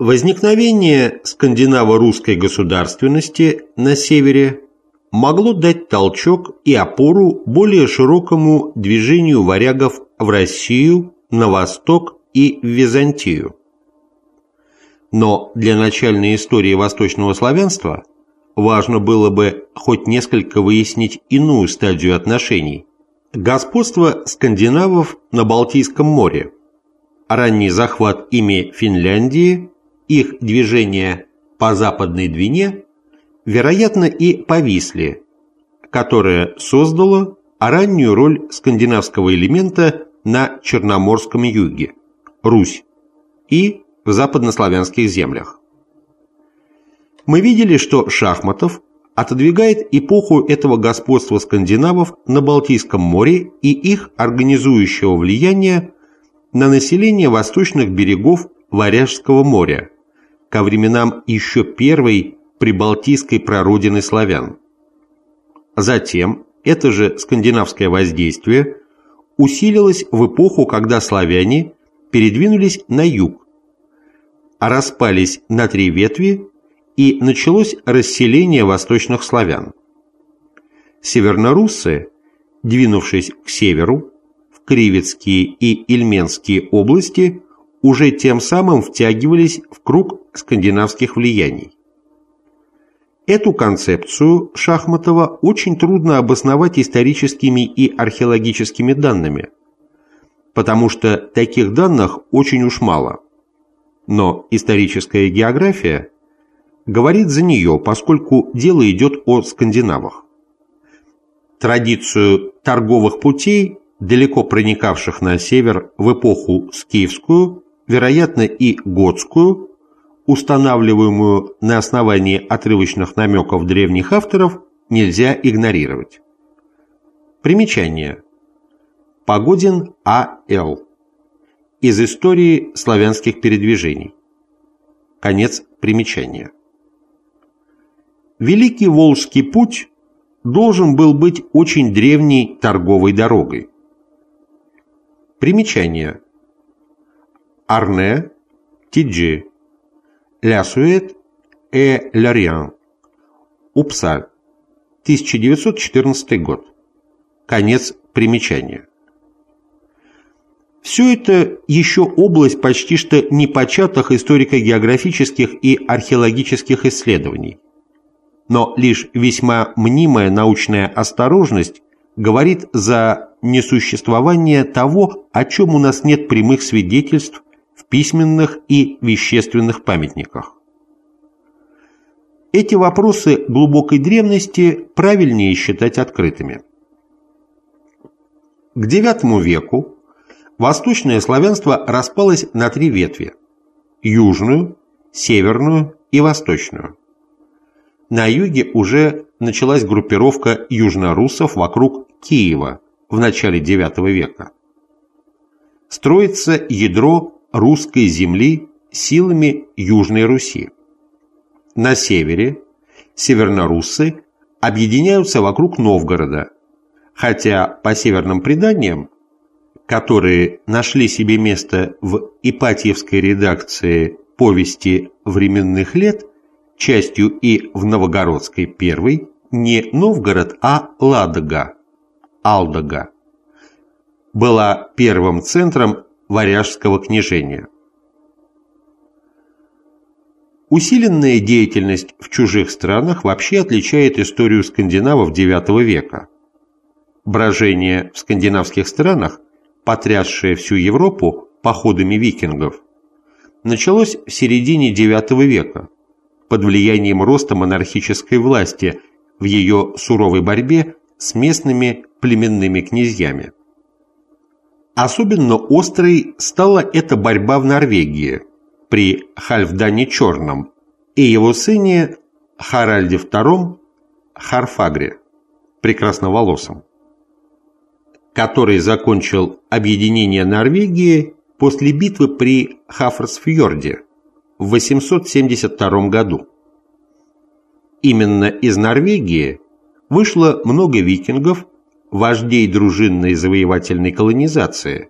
Возникновение скандинаво-русской государственности на севере могло дать толчок и опору более широкому движению варягов в Россию, на восток и в Византию. Но для начальной истории восточного славянства важно было бы хоть несколько выяснить иную стадию отношений – господство скандинавов на Балтийском море, ранний захват ими Финляндии, их движение по Западной Двине, вероятно, и повисли, которое создало раннюю роль скандинавского элемента на Черноморском юге, Русь, и в западнославянских землях. Мы видели, что Шахматов отодвигает эпоху этого господства скандинавов на Балтийском море и их организующего влияния на население восточных берегов Варяжского моря ко временам еще первой прибалтийской прародины славян. Затем это же скандинавское воздействие усилилось в эпоху, когда славяне передвинулись на юг, распались на три ветви и началось расселение восточных славян. Северноруссы, двинувшись к северу, в Кривецкие и Ильменские области, уже тем самым втягивались в круг скандинавских влияний. Эту концепцию Шахматова очень трудно обосновать историческими и археологическими данными, потому что таких данных очень уж мало – но историческая география говорит за нее, поскольку дело идет о скандинавах. Традицию торговых путей, далеко проникавших на север в эпоху скифскую, вероятно и готскую, устанавливаемую на основании отрывочных намеков древних авторов, нельзя игнорировать. Примечание. Погодин А.Л из истории славянских передвижений. Конец примечания. Великий Волжский путь должен был быть очень древней торговой дорогой. Примечание. Арне, Тиджи, Ля Суэт и Лориан. Упсаль. 1914 год. Конец примечания. Все это еще область почти что непочатых историко-географических и археологических исследований. Но лишь весьма мнимая научная осторожность говорит за несуществование того, о чем у нас нет прямых свидетельств письменных и вещественных памятниках. Эти вопросы глубокой древности правильнее считать открытыми. К IX веку Восточное славянство распалось на три ветви – южную, северную и восточную. На юге уже началась группировка южнорусов вокруг Киева в начале IX века. Строится ядро русской земли силами Южной Руси. На севере северноруссы объединяются вокруг Новгорода, хотя по северным преданиям которые нашли себе место в Ипатьевской редакции повести временных лет, частью и в Новогородской первой, не Новгород, а Ладога, Алдога, была первым центром варяжского княжения. Усиленная деятельность в чужих странах вообще отличает историю скандинавов IX века. Брожение в скандинавских странах потрясшее всю Европу походами викингов, началось в середине IX века под влиянием роста монархической власти в ее суровой борьбе с местными племенными князьями. Особенно острой стала эта борьба в Норвегии при Хальфдане Черном и его сыне Харальде II Харфагре, прекрасноволосом который закончил объединение Норвегии после битвы при Хафрсфьорде в 872 году. Именно из Норвегии вышло много викингов, вождей дружинной завоевательной колонизации,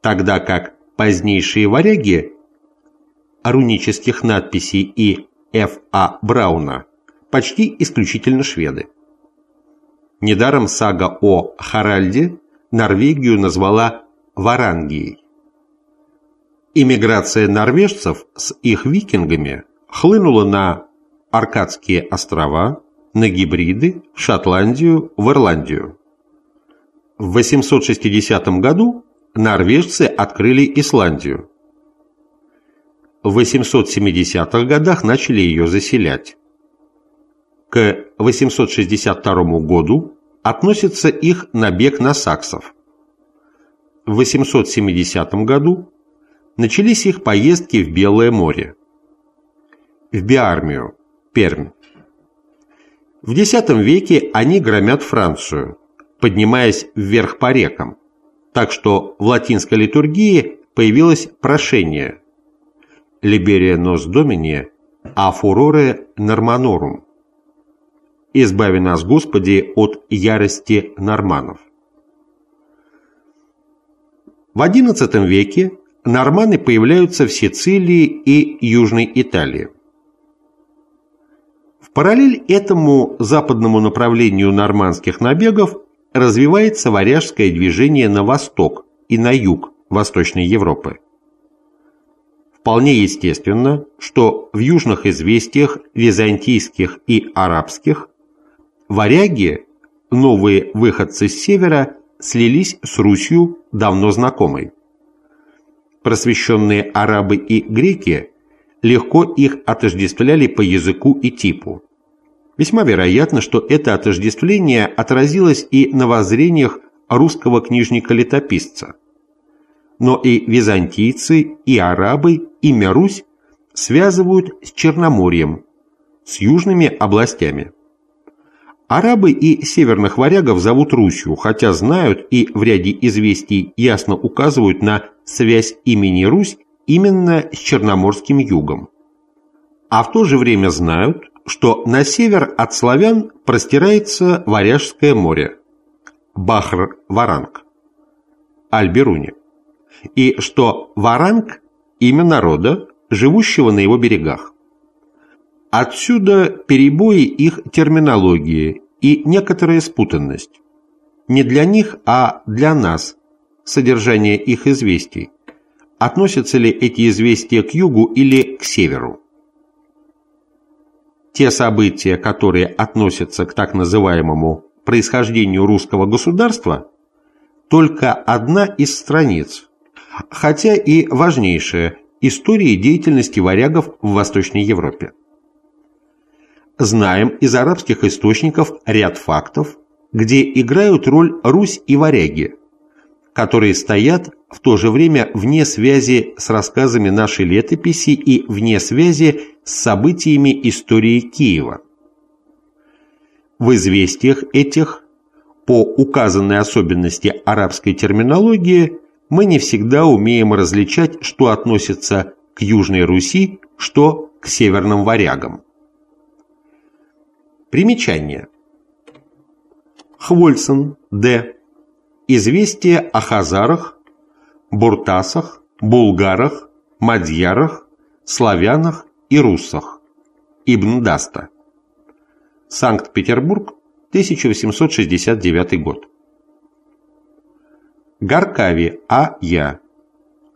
тогда как позднейшие варяги рунических надписей и Ф. А. Брауна почти исключительно шведы. Недаром сага о Харальде Норвегию назвала Варангией. Иммиграция норвежцев с их викингами хлынула на Аркадские острова, на Гибриды, Шотландию, в Ирландию. В 860 году норвежцы открыли Исландию. В 870-х годах начали ее заселять. К 862 году относится их набег на саксов. В 870 году начались их поездки в Белое море. В Биармию, Пермь. В X веке они громят Францию, поднимаясь вверх по рекам, так что в латинской литургии появилось прошение «Liberia nos domini, a furore normannorum» «Избави нас, Господи, от ярости норманов». В XI веке норманы появляются в Сицилии и Южной Италии. Параллель этому западному направлению нормандских набегов развивается варяжское движение на восток и на юг Восточной Европы. Вполне естественно, что в южных известиях византийских и арабских Варяги, новые выходцы с севера, слились с Русью, давно знакомой. Просвещенные арабы и греки легко их отождествляли по языку и типу. Весьма вероятно, что это отождествление отразилось и на воззрениях русского книжника-летописца. Но и византийцы, и арабы, имя Русь связывают с Черноморьем, с южными областями. Арабы и северных варягов зовут Русью, хотя знают и в ряде известий ясно указывают на связь имени Русь именно с Черноморским югом. А в то же время знают, что на север от славян простирается Варяжское море, Бахр-Варанг, Альберуни, и что Варанг – имя народа, живущего на его берегах. Отсюда перебои их терминологии и некоторая спутанность. Не для них, а для нас содержание их известий. Относятся ли эти известия к югу или к северу? Те события, которые относятся к так называемому происхождению русского государства, только одна из страниц, хотя и важнейшая истории деятельности варягов в Восточной Европе знаем из арабских источников ряд фактов, где играют роль Русь и варяги, которые стоят в то же время вне связи с рассказами нашей летописи и вне связи с событиями истории Киева. В известиях этих, по указанной особенности арабской терминологии, мы не всегда умеем различать, что относится к Южной Руси, что к северным варягам. Примечание. Хвольсон, Д. Известие о хазарах, буртасах, булгарах, мадьярах, славянах и руссах. Ибн Даста. Санкт-Петербург, 1869 год. Гаркави А. Я.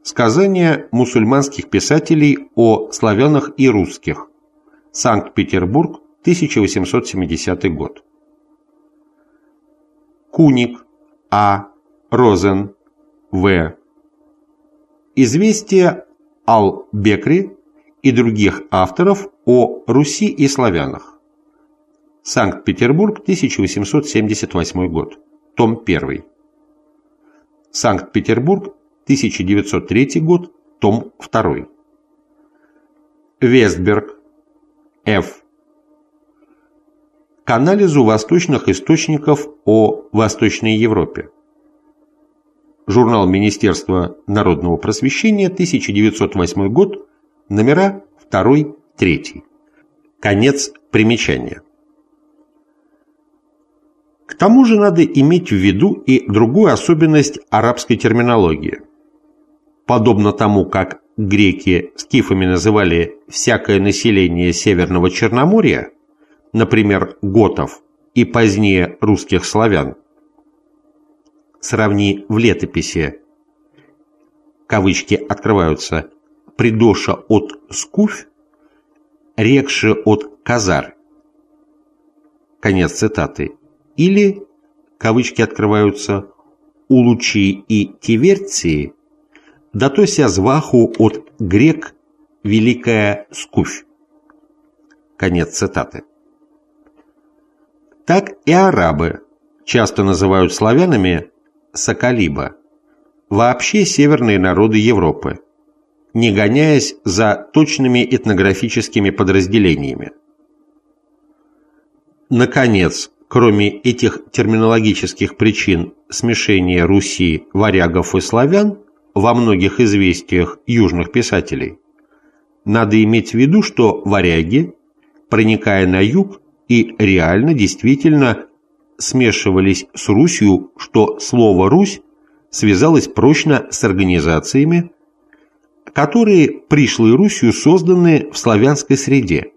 Сказания мусульманских писателей о славянах и русских. Санкт-Петербург, 1870 год. Куник А. Розен В. Известия Ал-Бекри и других авторов о Руси и славянах. Санкт-Петербург, 1878 год. Том 1. Санкт-Петербург, 1903 год. Том 2. Вестберг. Ф к анализу восточных источников о Восточной Европе. Журнал Министерства народного просвещения, 1908 год, номера 2-3. Конец примечания. К тому же надо иметь в виду и другую особенность арабской терминологии. Подобно тому, как греки скифами называли всякое население Северного Черноморья, например, готов и позднее русских славян, сравни в летописи, кавычки открываются, придоша от скуфь, рекши от казар, конец цитаты, или, кавычки открываются, у Лучи и Тиверции, да то ся зваху от грек великая скуфь. Конец цитаты. Так и арабы часто называют славянами соколиба, вообще северные народы Европы, не гоняясь за точными этнографическими подразделениями. Наконец, кроме этих терминологических причин смешения Руси, варягов и славян во многих известиях южных писателей, надо иметь в виду, что варяги, проникая на юг, и реально, действительно смешивались с Русью, что слово «Русь» связалось прочно с организациями, которые пришлой Русью созданы в славянской среде,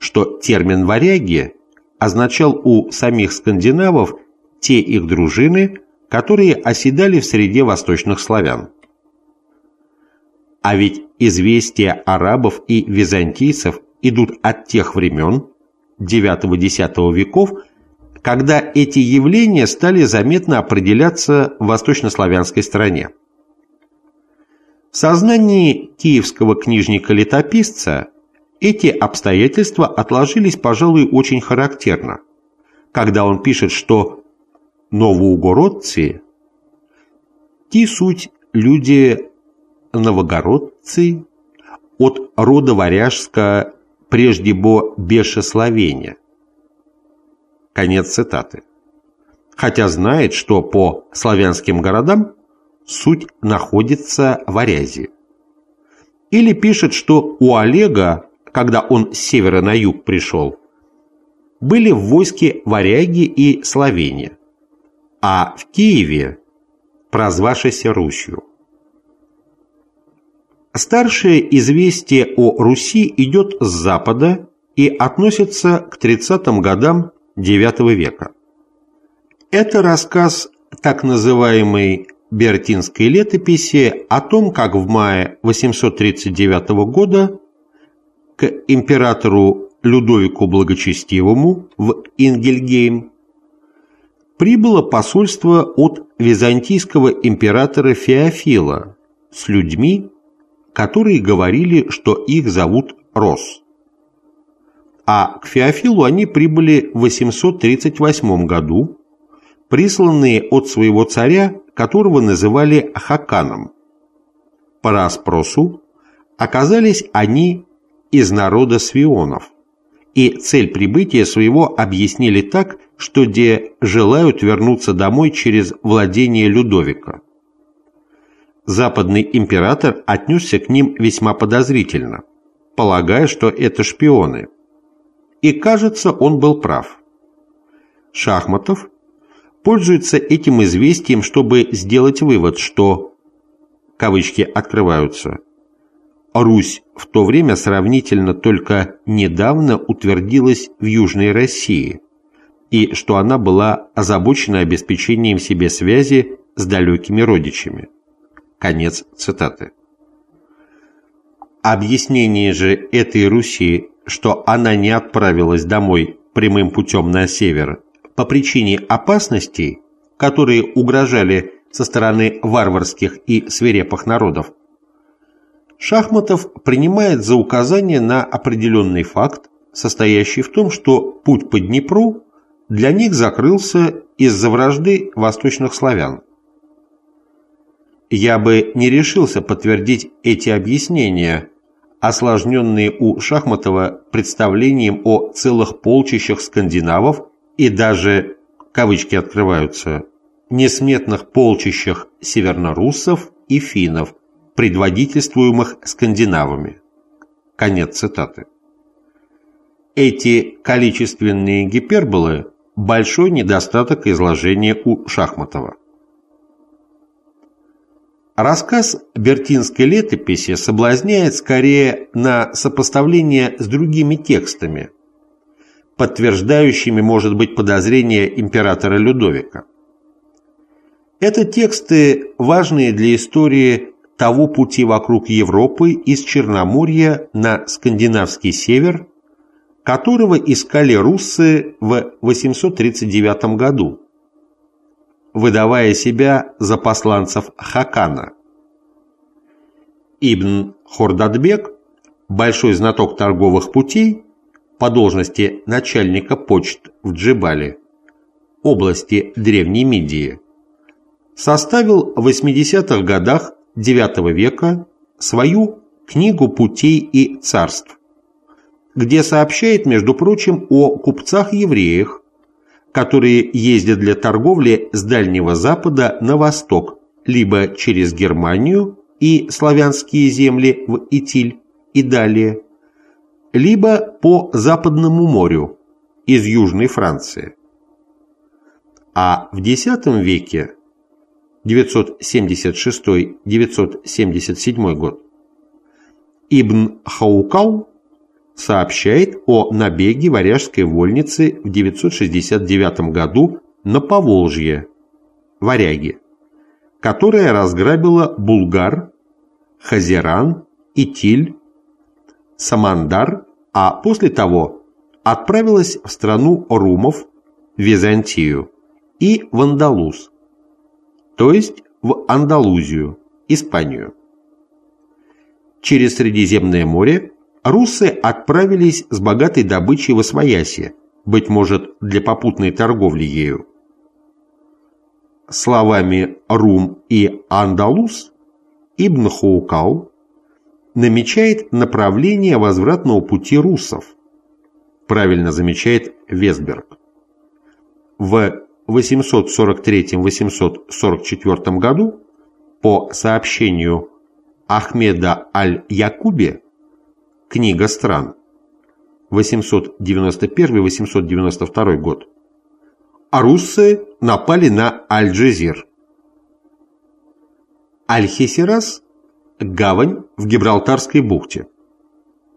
что термин «варяги» означал у самих скандинавов те их дружины, которые оседали в среде восточных славян. А ведь известия арабов и византийцев идут от тех времен, IX-X веков, когда эти явления стали заметно определяться в восточнославянской стране. В сознании киевского книжника-летописца эти обстоятельства отложились, пожалуй, очень характерно, когда он пишет, что новоугородцы – ти суть люди новогородцы от рода варяжска прежде бо бешесловения. Конец цитаты. Хотя знает, что по славянским городам суть находится в Арязе. Или пишет, что у Олега когда он с севера на юг пришел, были в войске варяги и словения, а в Киеве прозвавшейся Русью. Старшее известие о Руси идет с запада и относится к 30-м годам IX века. Это рассказ так называемой Бертинской летописи о том, как в мае 839 года к императору Людовику Благочестивому в Ингельгейм прибыло посольство от византийского императора Феофила с людьми, которые говорили, что их зовут Рос. А к Феофилу они прибыли в 838 году, присланные от своего царя, которого называли Хаканом. По расспросу оказались они из народа свионов, и цель прибытия своего объяснили так, что де желают вернуться домой через владение Людовика. Западный император отнесся к ним весьма подозрительно, полагая, что это шпионы. И, кажется, он был прав. Шахматов пользуется этим известием, чтобы сделать вывод, что кавычки открываются – Русь в то время сравнительно только недавно утвердилась в Южной России и что она была озабочена обеспечением себе связи с далекими родичами. Конец цитаты. Объяснение же этой Руси, что она не отправилась домой прямым путем на север по причине опасностей, которые угрожали со стороны варварских и свирепых народов, Шахматов принимает за указание на определенный факт, состоящий в том, что путь по Днепру для них закрылся из-за вражды восточных славян. Я бы не решился подтвердить эти объяснения, осложненные у Шахматова представлением о целых полчищах скандинавов и даже, кавычки открываются, несметных полчищах северноруссов и финнов, предводительствуемых скандинавами. Конец цитаты. Эти количественные гиперболы – большой недостаток изложения у Шахматова. Рассказ Бертинской летописи соблазняет скорее на сопоставление с другими текстами, подтверждающими, может быть, подозрения императора Людовика. Это тексты, важные для истории того пути вокруг Европы из Черноморья на скандинавский север, которого искали руссы в 839 году, выдавая себя за посланцев Хакана. Ибн Хордадбек, большой знаток торговых путей, по должности начальника почт в Джибале, области Древней Мидии, составил в 80-х годах IX века свою «Книгу путей и царств», где сообщает, между прочим, о купцах-евреях, которые ездят для торговли с Дальнего Запада на восток, либо через Германию и славянские земли в Итиль и далее, либо по Западному морю из Южной Франции. А в X веке 976-977 год Ибн Хаукал сообщает о набеге варяжской вольницы в 969 году на Поволжье, варяги, которая разграбила Булгар, Хазеран, Итиль, Самандар, а после того отправилась в страну румов, Византию и в Андалуз, то есть в Андалузию, Испанию. Через Средиземное море Русы отправились с богатой добычей восвояси, быть может, для попутной торговли ею. Словами «Рум» и «Андалус» Ибн Хаукал намечает направление возвратного пути русов, правильно замечает Весберг. В 843-844 году по сообщению Ахмеда аль-Якуби Книга стран. 891-892 год. А руссы напали на Аль-Джазир. Аль-Хесирас – гавань в Гибралтарской бухте.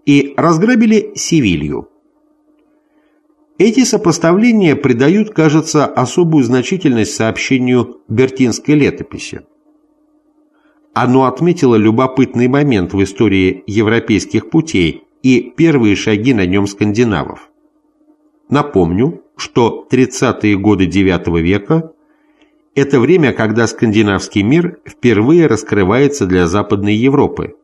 И разграбили Севилью. Эти сопоставления придают, кажется, особую значительность сообщению Бертинской летописи. Оно отметило любопытный момент в истории европейских путей и первые шаги на нем скандинавов. Напомню, что 30-е годы IX века – это время, когда скандинавский мир впервые раскрывается для Западной Европы,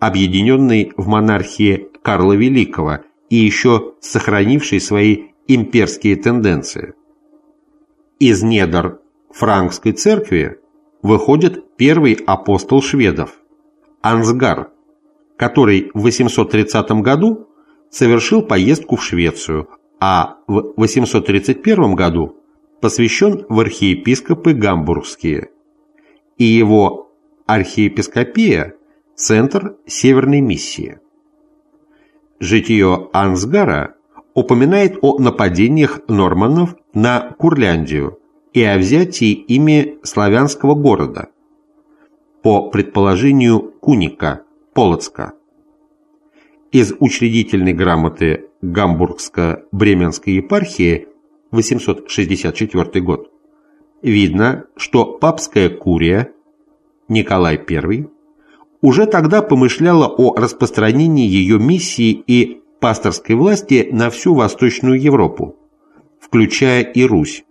объединенной в монархии Карла Великого и еще сохранившей свои имперские тенденции. Из недр франкской церкви выходит первый апостол шведов – Ансгар, который в 830 году совершил поездку в Швецию, а в 831 году посвящен в архиепископы гамбургские. И его архиепископия – центр Северной миссии. Житие Ансгара упоминает о нападениях норманнов на Курляндию – и о взятии ими славянского города, по предположению Куника, Полоцка. Из учредительной грамоты Гамбургско-Бременской епархии 864 год видно, что папская курия Николай I уже тогда помышляла о распространении ее миссии и пасторской власти на всю Восточную Европу, включая и Русь,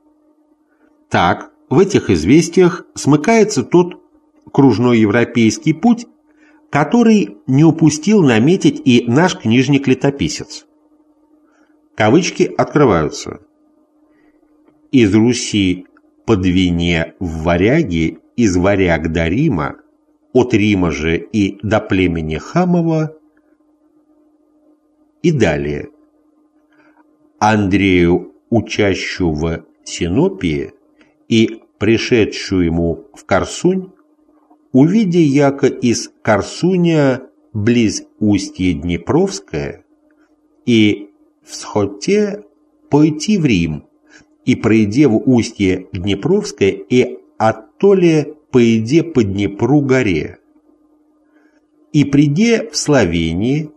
так, в этих известиях смыкается тот кружной европейский путь, который не упустил наметить и наш книжник-летописец. Кавычки открываются. Из Руси по Двине в варяги, из варяг до Рима, от Рима же и до племени Хамова и далее. Андрею, учащую в Синопии, и пришедшую ему в Корсунь, увидя яко из Корсуня близ устья Днепровское, и всходте пойти в Рим, и пройде в устье Днепровское, и оттоле поиде по Днепру горе, и приде в Словении,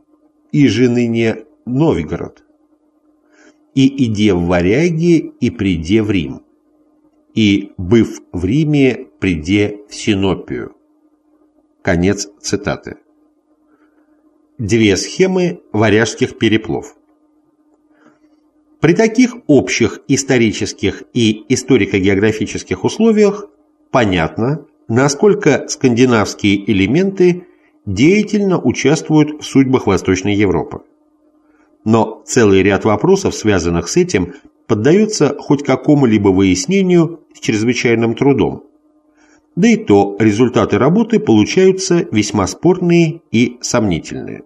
и же ныне Новгород, и иде в Варяги, и приде в Рим, и, быв в Риме, приде в Синопию. Конец цитаты. Две схемы варяжских переплов. При таких общих исторических и историко-географических условиях понятно, насколько скандинавские элементы деятельно участвуют в судьбах Восточной Европы. Но целый ряд вопросов, связанных с этим, поддаются хоть какому-либо выяснению с чрезвычайным трудом. Да и то результаты работы получаются весьма спорные и сомнительные.